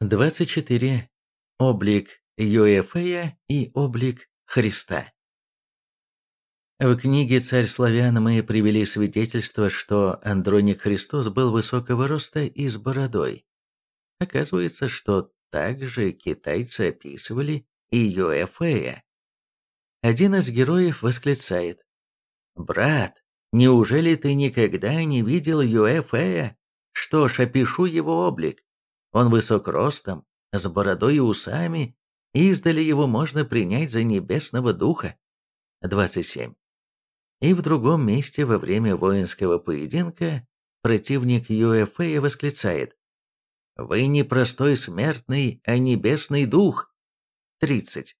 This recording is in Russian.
24. Облик Юэфея и облик Христа. В книге «Царь славян» мы привели свидетельство, что Андроник Христос был высокого роста и с бородой. Оказывается, что также китайцы описывали и Юэфея. Один из героев восклицает «Брат, неужели ты никогда не видел Юэфея? Что ж, опишу его облик. Он высок ростом, с бородой и усами, издали его можно принять за небесного духа. 27. И в другом месте во время воинского поединка противник Юэфея восклицает «Вы не простой смертный, а небесный дух». 30.